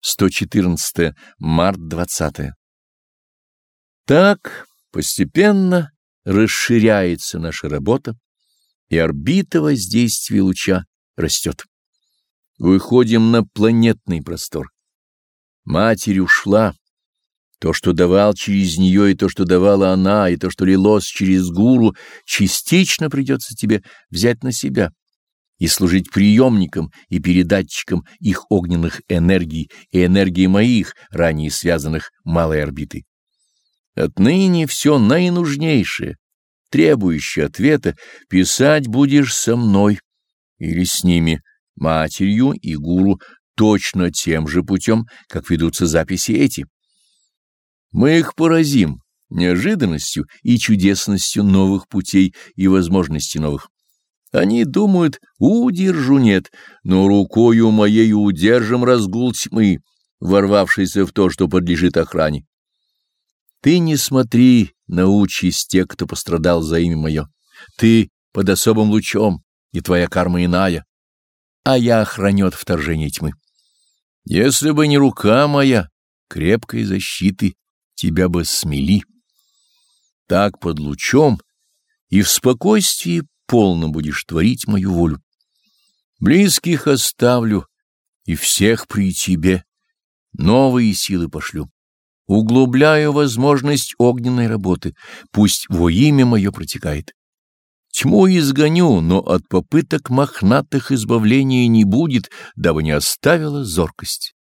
114 март 20 Так постепенно расширяется наша работа, и орбита воздействия луча растет. Выходим на планетный простор. Матерь ушла. То, что давал через нее, и то, что давала она, и то, что лилось через гуру, частично придется тебе взять на себя и служить приемником и передатчиком их огненных энергий и энергии моих, ранее связанных малой орбитой. Отныне все наинужнейшее, требующее ответа, писать будешь со мной или с ними, матерью и гуру, точно тем же путем, как ведутся записи эти. Мы их поразим неожиданностью и чудесностью новых путей и возможностей новых. Они думают, удержу нет, но рукою моею удержим разгул тьмы, ворвавшийся в то, что подлежит охране. Ты не смотри на участь тех, кто пострадал за имя мое. Ты под особым лучом, и твоя карма иная, а я охраню вторжение тьмы. Если бы не рука моя, крепкой защиты, тебя бы смели. Так под лучом и в спокойствии полно будешь творить мою волю. Близких оставлю, и всех при тебе новые силы пошлю. Углубляю возможность огненной работы, пусть во имя мое протекает. Тьму изгоню, но от попыток мохнатых избавления не будет, дабы не оставила зоркость.